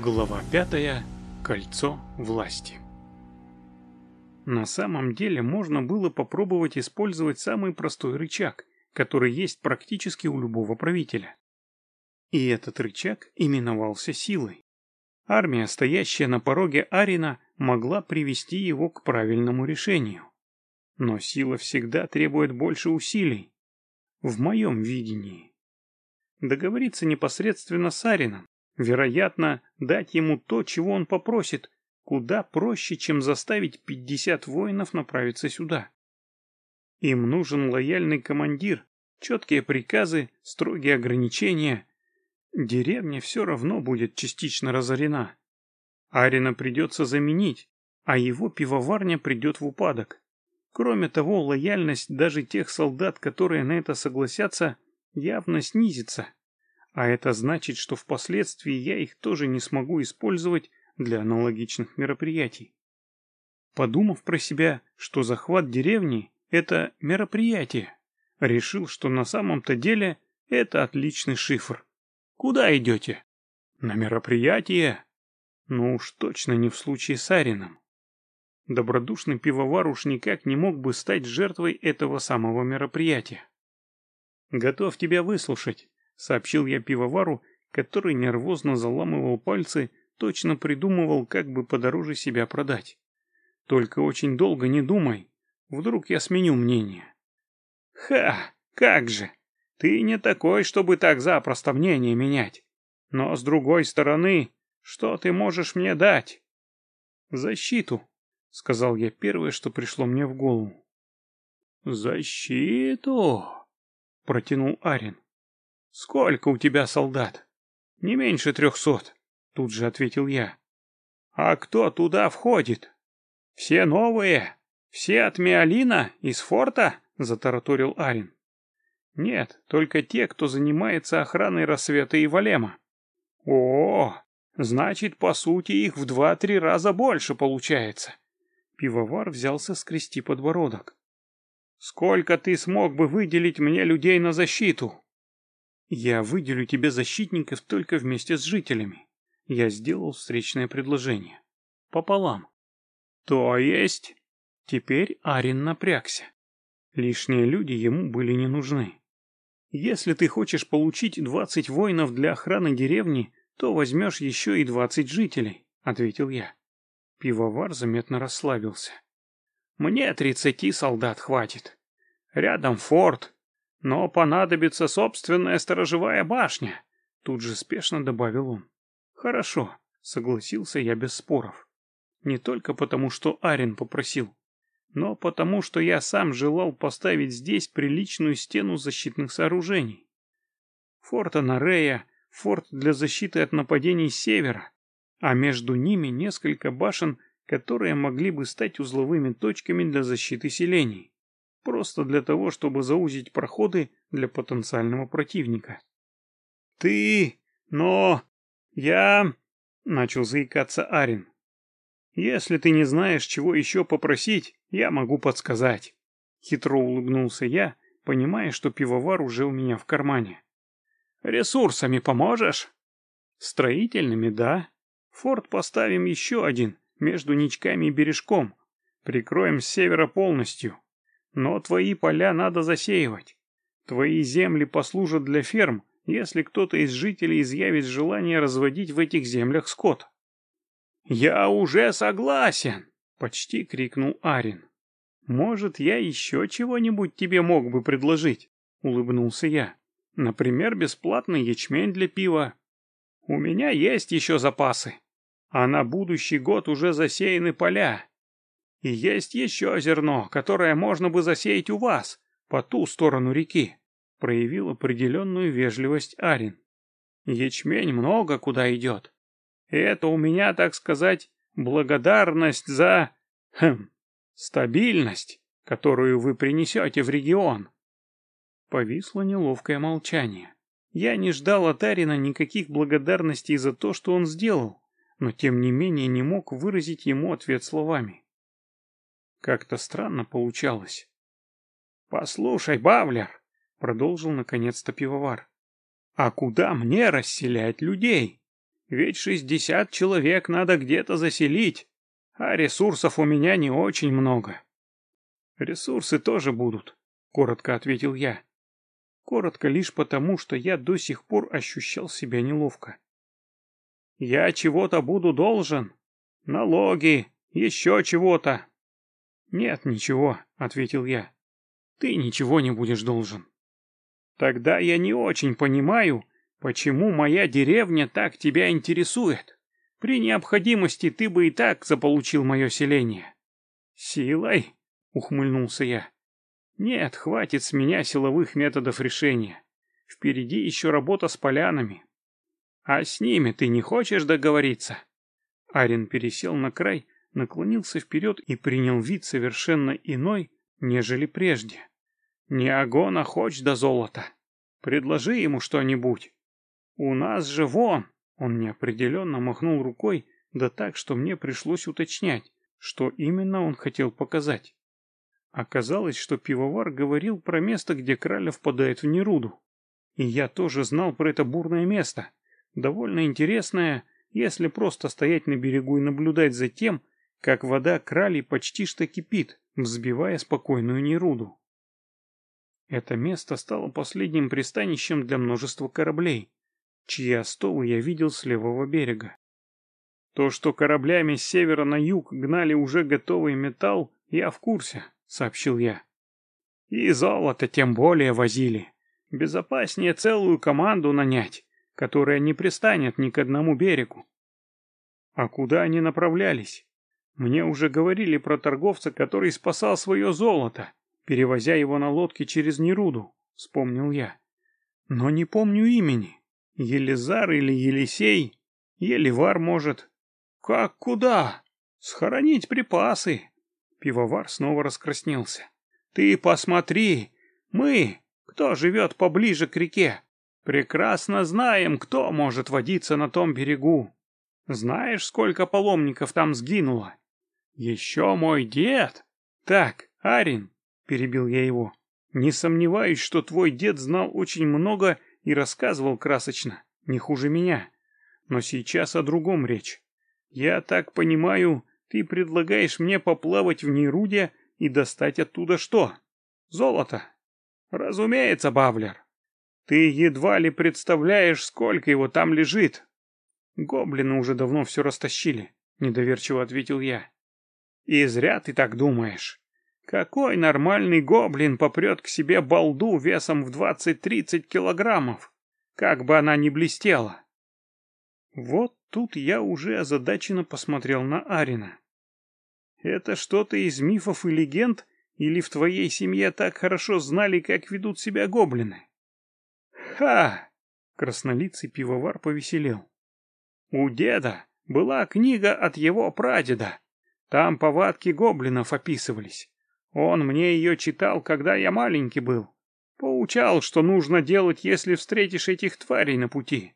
Глава пятая. Кольцо власти. На самом деле можно было попробовать использовать самый простой рычаг, который есть практически у любого правителя. И этот рычаг именовался силой. Армия, стоящая на пороге Арина, могла привести его к правильному решению. Но сила всегда требует больше усилий. В моем видении. Договориться непосредственно с Арином, Вероятно, дать ему то, чего он попросит, куда проще, чем заставить 50 воинов направиться сюда. Им нужен лояльный командир, четкие приказы, строгие ограничения. Деревня все равно будет частично разорена. Арина придется заменить, а его пивоварня придет в упадок. Кроме того, лояльность даже тех солдат, которые на это согласятся, явно снизится. А это значит, что впоследствии я их тоже не смогу использовать для аналогичных мероприятий. Подумав про себя, что захват деревни – это мероприятие, решил, что на самом-то деле это отличный шифр. Куда идете? На мероприятие? Ну уж точно не в случае с Арином. Добродушный пивовар уж никак не мог бы стать жертвой этого самого мероприятия. Готов тебя выслушать, сообщил я пивовару, который нервозно заламывал пальцы, точно придумывал, как бы подороже себя продать. Только очень долго не думай, вдруг я сменю мнение. Ха, как же! Ты не такой, чтобы так запросто мнение менять. Но с другой стороны, что ты можешь мне дать? Защиту, сказал я первое, что пришло мне в голову. Защиту, протянул Арин. «Сколько у тебя солдат?» «Не меньше трехсот», — тут же ответил я. «А кто туда входит?» «Все новые? Все от Миалина из форта?» — затараторил Арин. «Нет, только те, кто занимается охраной рассвета и Валема». «О, значит, по сути, их в два-три раза больше получается». Пивовар взялся скрести подбородок. «Сколько ты смог бы выделить мне людей на защиту?» Я выделю тебе защитников только вместе с жителями. Я сделал встречное предложение. Пополам. То есть? Теперь Арин напрягся. Лишние люди ему были не нужны. Если ты хочешь получить двадцать воинов для охраны деревни, то возьмешь еще и двадцать жителей, ответил я. Пивовар заметно расслабился. Мне тридцати солдат хватит. Рядом форт, но понадобится собственная сторожевая башня, тут же спешно добавил он. Хорошо, согласился я без споров. Не только потому, что Арин попросил, но потому, что я сам желал поставить здесь приличную стену защитных сооружений. Форт Анарея, форт для защиты от нападений севера, а между ними несколько башен, которые могли бы стать узловыми точками для защиты селений просто для того, чтобы заузить проходы для потенциального противника. «Ты... но... я...» — начал заикаться Арин. «Если ты не знаешь, чего еще попросить, я могу подсказать». Хитро улыбнулся я, понимая, что пивовар уже у меня в кармане. «Ресурсами поможешь?» «Строительными, да. Форт поставим еще один, между ничками и бережком. Прикроем с севера полностью. Но твои поля надо засеивать. Твои земли послужат для ферм, если кто-то из жителей изъявит желание разводить в этих землях скот. «Я уже согласен!» — почти крикнул Арин. «Может, я еще чего-нибудь тебе мог бы предложить?» — улыбнулся я. «Например, бесплатный ячмень для пива. У меня есть еще запасы, а на будущий год уже засеяны поля. И есть еще зерно, которое можно бы засеять у вас, по ту сторону реки, проявил определенную вежливость Арин. Ячмень много куда идет. Это у меня, так сказать, благодарность за... Хм, стабильность, которую вы принесете в регион. Повисло неловкое молчание. Я не ждал от Арина никаких благодарностей за то, что он сделал, но тем не менее не мог выразить ему ответ словами. Как-то странно получалось. «Послушай, Бавлер!» — продолжил наконец-то пивовар. «А куда мне расселять людей? Ведь шестьдесят человек надо где-то заселить, а ресурсов у меня не очень много. Ресурсы тоже будут, коротко ответил я. Коротко лишь потому, что я до сих пор ощущал себя неловко. Я чего-то буду должен. Налоги, еще чего-то. Нет, ничего, ответил я. Ты ничего не будешь должен. Тогда я не очень понимаю, почему моя деревня так тебя интересует. При необходимости ты бы и так заполучил мое селение. Силой? Ухмыльнулся я. Нет, хватит с меня силовых методов решения. Впереди еще работа с полянами. А с ними ты не хочешь договориться? Арин пересел на край, наклонился вперед и принял вид совершенно иной, нежели прежде. Не огонь, а хочь до золота. Предложи ему что-нибудь. У нас же вон... Он неопределенно махнул рукой, да так, что мне пришлось уточнять, что именно он хотел показать. Оказалось, что пивовар говорил про место, где краля впадает в Неруду. И я тоже знал про это бурное место. Довольно интересное, если просто стоять на берегу и наблюдать за тем, как вода крали почти что кипит, взбивая спокойную Неруду. Это место стало последним пристанищем для множества кораблей, чьи остовы я видел с левого берега. То, что кораблями с севера на юг гнали уже готовый металл, я в курсе. — сообщил я. «И золото тем более возили. Безопаснее целую команду нанять, которая не пристанет ни к одному берегу». «А куда они направлялись?» Мне уже говорили про торговца, который спасал свое золото, перевозя его на лодке через Неруду, вспомнил я. Но не помню имени. Елизар или Елисей? Еливар, может. Как куда? Схоронить припасы, Пивовар снова раскраснелся. «Ты посмотри! Мы, кто живет поближе к реке, прекрасно знаем, кто может водиться на том берегу. Знаешь, сколько паломников там сгинуло? Еще мой дед! Так, Арин, — перебил я его, — не сомневаюсь, что твой дед знал очень много и рассказывал красочно, не хуже меня. Но сейчас о другом речь. Я так понимаю, ты предлагаешь мне поплавать в Неруде и достать оттуда что? Золото. Разумеется, Бавлер. Ты едва ли представляешь, сколько его там лежит. Гоблины уже давно все растащили, недоверчиво ответил я. И зря ты так думаешь. Какой нормальный гоблин попрет к себе балду весом в двадцать-тридцать килограммов, как бы она ни блестела? Вот тут я уже озадаченно посмотрел на Арина. «Это что-то из мифов и легенд, или в твоей семье так хорошо знали, как ведут себя гоблины?» «Ха!» — краснолицый пивовар повеселел. «У деда была книга от его прадеда. Там повадки гоблинов описывались. Он мне ее читал, когда я маленький был. Поучал, что нужно делать, если встретишь этих тварей на пути.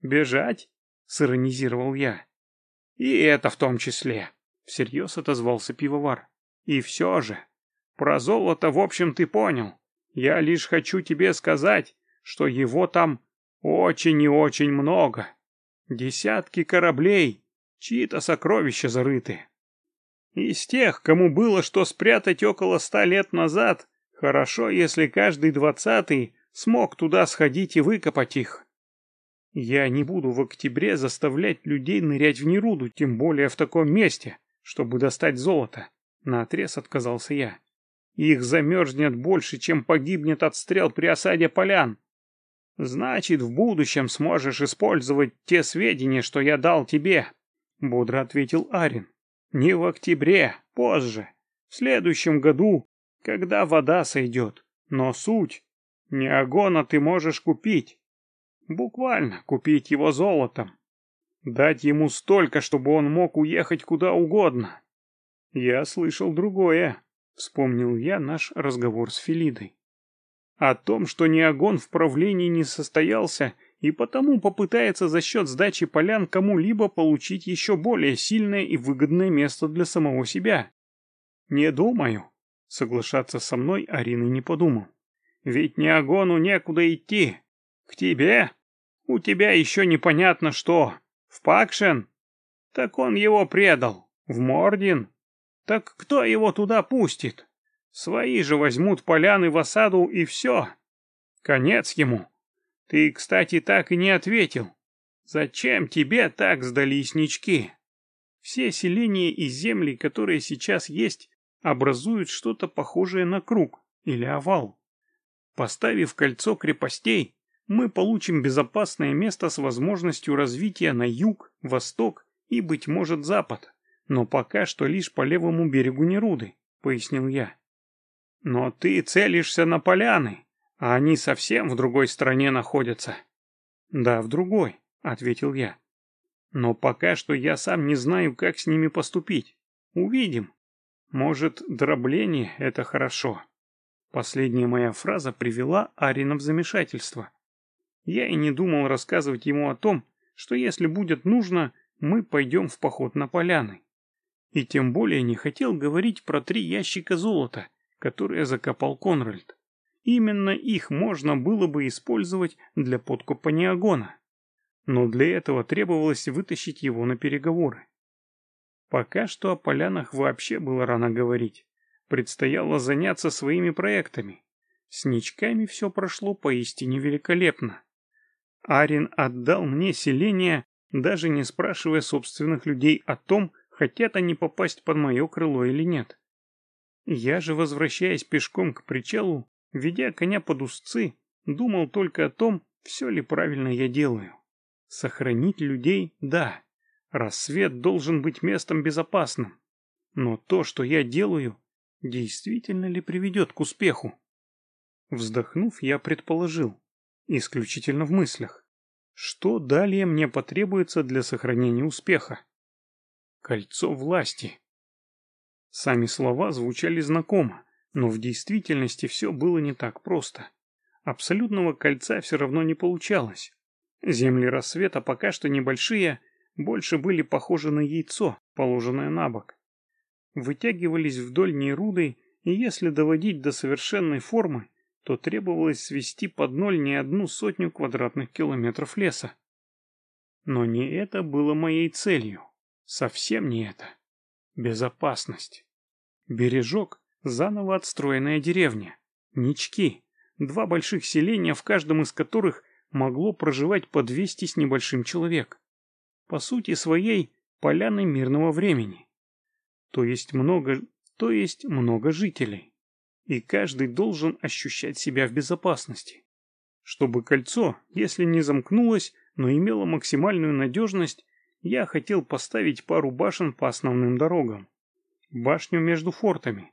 «Бежать?» — сиронизировал я. «И это в том числе», — всерьез отозвался пивовар. «И все же, про золото в общем ты понял. Я лишь хочу тебе сказать, что его там очень и очень много. Десятки кораблей, чьи-то сокровища зарыты. Из тех, кому было что спрятать около ста лет назад, хорошо, если каждый двадцатый смог туда сходить и выкопать их. Я не буду в октябре заставлять людей нырять в Неруду, тем более в таком месте, чтобы достать золото. Наотрез отказался я. Их замерзнет больше, чем погибнет от стрел при осаде полян. Значит, в будущем сможешь использовать те сведения, что я дал тебе, бодро ответил Арин. Не в октябре, позже, в следующем году, когда вода сойдет. Но суть, не агона ты можешь купить, Буквально купить его золотом. Дать ему столько, чтобы он мог уехать куда угодно. Я слышал другое, вспомнил я наш разговор с Филидой. О том, что Неогон в правлении не состоялся и потому попытается за счет сдачи полян кому-либо получить еще более сильное и выгодное место для самого себя. Не думаю. Соглашаться со мной Арина не подумал. Ведь Неогону некуда идти. К тебе? У тебя еще непонятно что. В Пакшен? Так он его предал. В Мордин? Так кто его туда пустит? Свои же возьмут поляны в осаду и все. Конец ему. Ты, кстати, так и не ответил. Зачем тебе так сдались нички? Все селения и земли, которые сейчас есть, образуют что-то похожее на круг или овал. Поставив кольцо крепостей, мы получим безопасное место с возможностью развития на юг, восток и, быть может, запад, но пока что лишь по левому берегу Неруды, пояснил я. Но ты целишься на поляны, а они совсем в другой стране находятся. Да, в другой, ответил я. Но пока что я сам не знаю, как с ними поступить. Увидим. Может, дробление — это хорошо. Последняя моя фраза привела Арина в замешательство. Я и не думал рассказывать ему о том, что если будет нужно, мы пойдем в поход на поляны. И тем более не хотел говорить про три ящика золота, которые закопал Конральд. Именно их можно было бы использовать для подкупа Неогона. Но для этого требовалось вытащить его на переговоры. Пока что о полянах вообще было рано говорить. Предстояло заняться своими проектами. С ничками все прошло поистине великолепно. Арин отдал мне селение, даже не спрашивая собственных людей о том, хотят они попасть под мое крыло или нет. Я же, возвращаясь пешком к причалу, ведя коня под узцы, думал только о том, все ли правильно я делаю. Сохранить людей – да. Рассвет должен быть местом безопасным. Но то, что я делаю, действительно ли приведет к успеху? Вздохнув, я предположил исключительно в мыслях. Что далее мне потребуется для сохранения успеха? Кольцо власти. Сами слова звучали знакомо, но в действительности все было не так просто. Абсолютного кольца все равно не получалось. Земли рассвета пока что небольшие, больше были похожи на яйцо, положенное на бок. Вытягивались вдоль неруды, и если доводить до совершенной формы, то требовалось свести под ноль не одну сотню квадратных километров леса. Но не это было моей целью. Совсем не это. Безопасность. Бережок — заново отстроенная деревня. Нички — два больших селения, в каждом из которых могло проживать по 200 с небольшим человек. По сути своей, поляны мирного времени. То есть много, то есть много жителей и каждый должен ощущать себя в безопасности. Чтобы кольцо, если не замкнулось, но имело максимальную надежность, я хотел поставить пару башен по основным дорогам. Башню между фортами.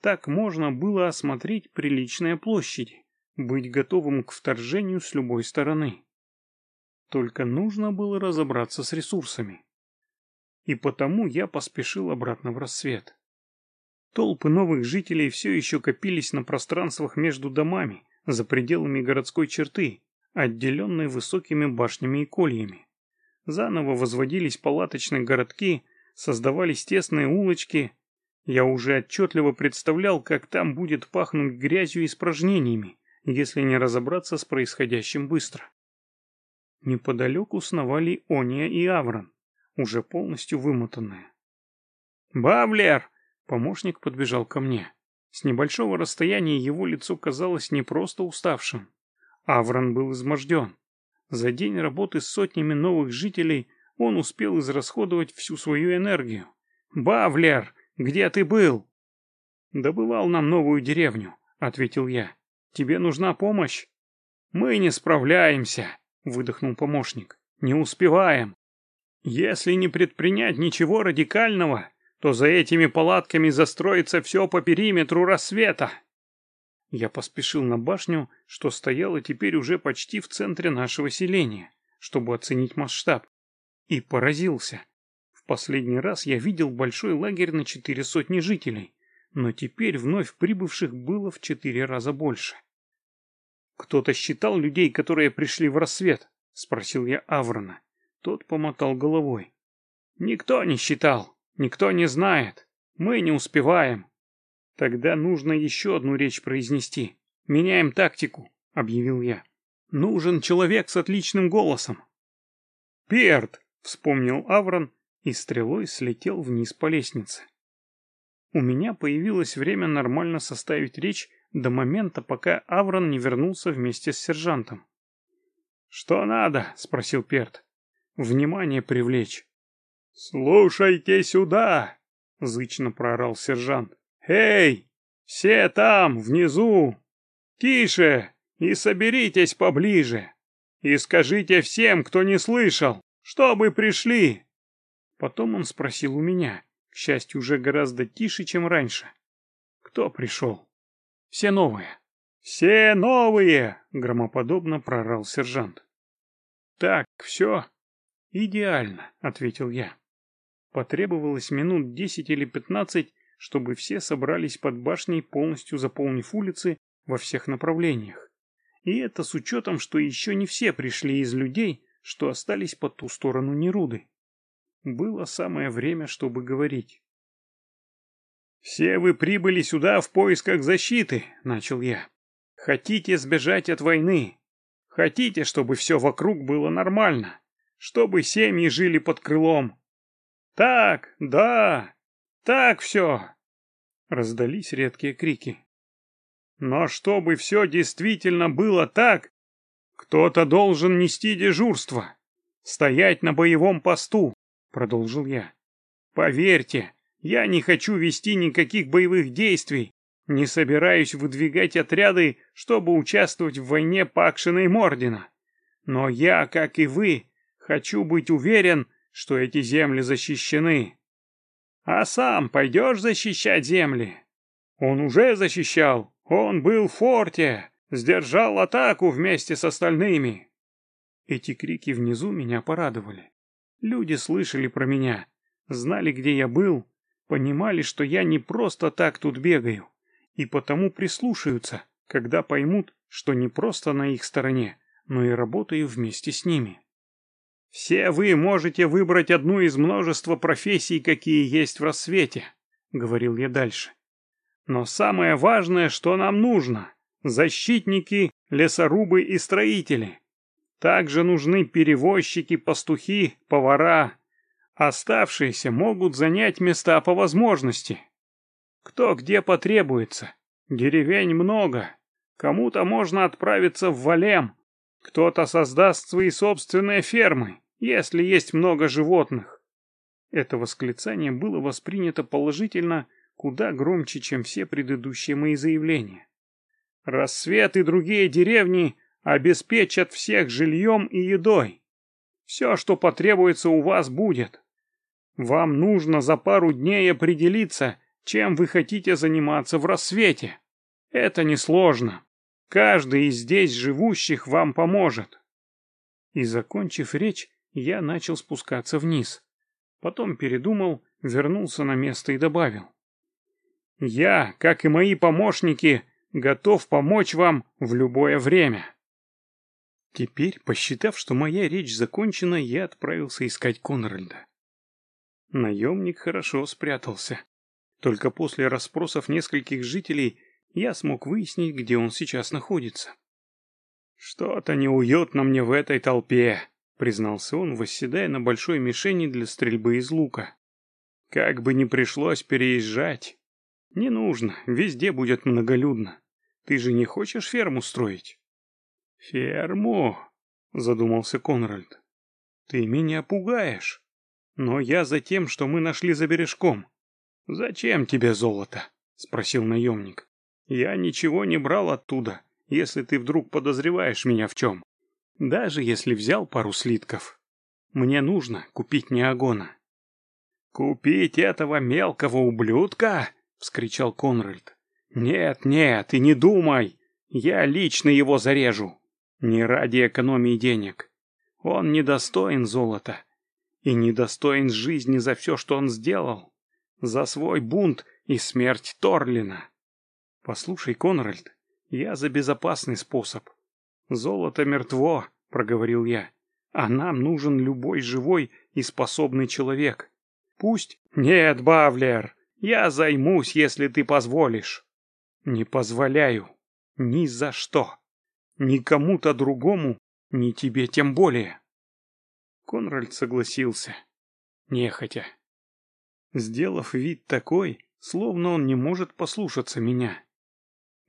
Так можно было осмотреть приличные площади, быть готовым к вторжению с любой стороны. Только нужно было разобраться с ресурсами. И потому я поспешил обратно в рассвет. Толпы новых жителей все еще копились на пространствах между домами, за пределами городской черты, отделенной высокими башнями и кольями. Заново возводились палаточные городки, создавались тесные улочки. Я уже отчетливо представлял, как там будет пахнуть грязью и испражнениями, если не разобраться с происходящим быстро. Неподалеку сновали Ония и Аврон, уже полностью вымотанные. «Бавлер!» Помощник подбежал ко мне. С небольшого расстояния его лицо казалось не просто уставшим. Аврон был изможден. За день работы с сотнями новых жителей он успел израсходовать всю свою энергию. «Бавлер, где ты был?» «Добывал нам новую деревню», — ответил я. «Тебе нужна помощь?» «Мы не справляемся», — выдохнул помощник. «Не успеваем. Если не предпринять ничего радикального, то за этими палатками застроится все по периметру рассвета. Я поспешил на башню, что стояла теперь уже почти в центре нашего селения, чтобы оценить масштаб. И поразился. Последний раз я видел большой лагерь на четыре сотни жителей, но теперь вновь прибывших было в четыре раза больше. «Кто-то считал людей, которые пришли в рассвет?» — спросил я Аврона. Тот помотал головой. «Никто не считал. Никто не знает. Мы не успеваем. Тогда нужно еще одну речь произнести. Меняем тактику, объявил я. Нужен человек с отличным голосом. Перт, вспомнил Аврон и стрелой слетел вниз по лестнице. У меня появилось время нормально составить речь до момента, пока Аврон не вернулся вместе с сержантом. «Что надо?» — спросил Перт. «Внимание привлечь». «Слушайте сюда!» — зычно проорал сержант. «Эй, все там, внизу! Тише и соберитесь поближе! И скажите всем, кто не слышал, чтобы пришли!» Потом он спросил у меня, к счастью, уже гораздо тише, чем раньше. «Кто пришел?» «Все новые». «Все новые!» — громоподобно прорал сержант. «Так, все?» «Идеально», — ответил я. Потребовалось минут десять или пятнадцать, чтобы все собрались под башней, полностью заполнив улицы во всех направлениях. И это с учетом, что еще не все пришли из людей, что остались по ту сторону Неруды. Было самое время, чтобы говорить. «Все вы прибыли сюда в поисках защиты», — начал я. «Хотите сбежать от войны? Хотите, чтобы все вокруг было нормально? Чтобы семьи жили под крылом, «Так, да, так все!» Раздались редкие крики. «Но чтобы все действительно было так, кто-то должен нести дежурство, стоять на боевом посту», — продолжил я. «Поверьте, я не хочу вести никаких боевых действий, не собираюсь выдвигать отряды, чтобы участвовать в войне Пакшина и Мордина. Но я, как и вы, хочу быть уверен, что эти земли защищены. А сам пойдешь защищать земли? Он уже защищал, он был в форте, сдержал атаку вместе с остальными. Эти крики внизу меня порадовали. Люди слышали про меня, знали, где я был, понимали, что я не просто так тут бегаю, и потому прислушаются, когда поймут, что не просто на их стороне, но и работаю вместе с ними. «Все вы можете выбрать одну из множества профессий, какие есть в рассвете», — говорил я дальше. «Но самое важное, что нам нужно — защитники, лесорубы и строители. Также нужны перевозчики, пастухи, повара. Оставшиеся могут занять места по возможности. Кто где потребуется. Деревень много. Кому-то можно отправиться в Валем, кто-то создаст свои собственные фермы, если есть много животных. Это восклицание было воспринято положительно куда громче, чем все предыдущие мои заявления. Рассвет и другие деревни обеспечат всех жильем и едой. Все, что потребуется у вас, будет. Вам нужно за пару дней определиться, чем вы хотите заниматься в рассвете. Это несложно. Каждый из здесь живущих вам поможет. И закончив речь, я начал спускаться вниз. Потом передумал, вернулся на место и добавил. Я, как и мои помощники, готов помочь вам в любое время. Теперь, посчитав, что моя речь закончена, я отправился искать Конральда. Наемник хорошо спрятался. Только после расспросов нескольких жителей я смог выяснить, где он сейчас находится. «Что-то неуютно мне в этой толпе», — признался он, восседая на большой мишени для стрельбы из лука. «Как бы ни пришлось переезжать. Не нужно, везде будет многолюдно. Ты же не хочешь ферму строить?» «Ферму?» — задумался Конральд. «Ты меня пугаешь. Но я за тем, что мы нашли за бережком. Зачем тебе золото?» — спросил наемник. Я ничего не брал оттуда, если ты вдруг подозреваешь меня в чем. Даже если взял пару слитков. Мне нужно купить неогона. «Купить этого мелкого ублюдка?» — вскричал Конральд. «Нет, нет, и не думай! Я лично его зарежу. Не ради экономии денег. Он недостоин золота. И недостоин жизни за все, что он сделал. За свой бунт и смерть Торлина. «Послушай, Конральд, я за безопасный способ. Золото мертво», — проговорил я, — «а нам нужен любой живой и способный человек. Пусть...» «Нет, Бавлер, я займусь, если ты позволишь». «Не позволяю. Ни за что. Ни кому-то другому, ни тебе тем более». Конральд согласился. Нехотя. Сделав вид такой, словно он не может послушаться меня.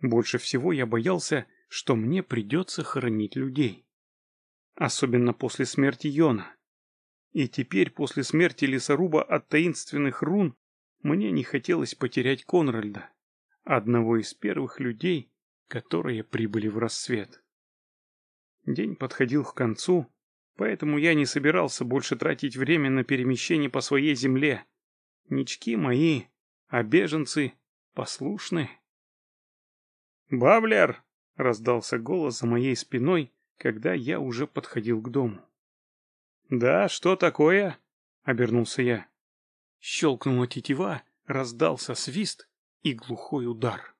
Больше всего я боялся, что мне придется хоронить людей. Особенно после смерти Йона. И теперь, после смерти лесоруба от таинственных рун, мне не хотелось потерять Конральда, одного из первых людей, которые прибыли в рассвет. День подходил к концу, поэтому я не собирался больше тратить время на перемещение по своей земле. Нички мои, а беженцы послушны. «Баблер!» — раздался голос за моей спиной, когда я уже подходил к дому. «Да, что такое?» — обернулся я. Щелкнула тетива, раздался свист и глухой удар.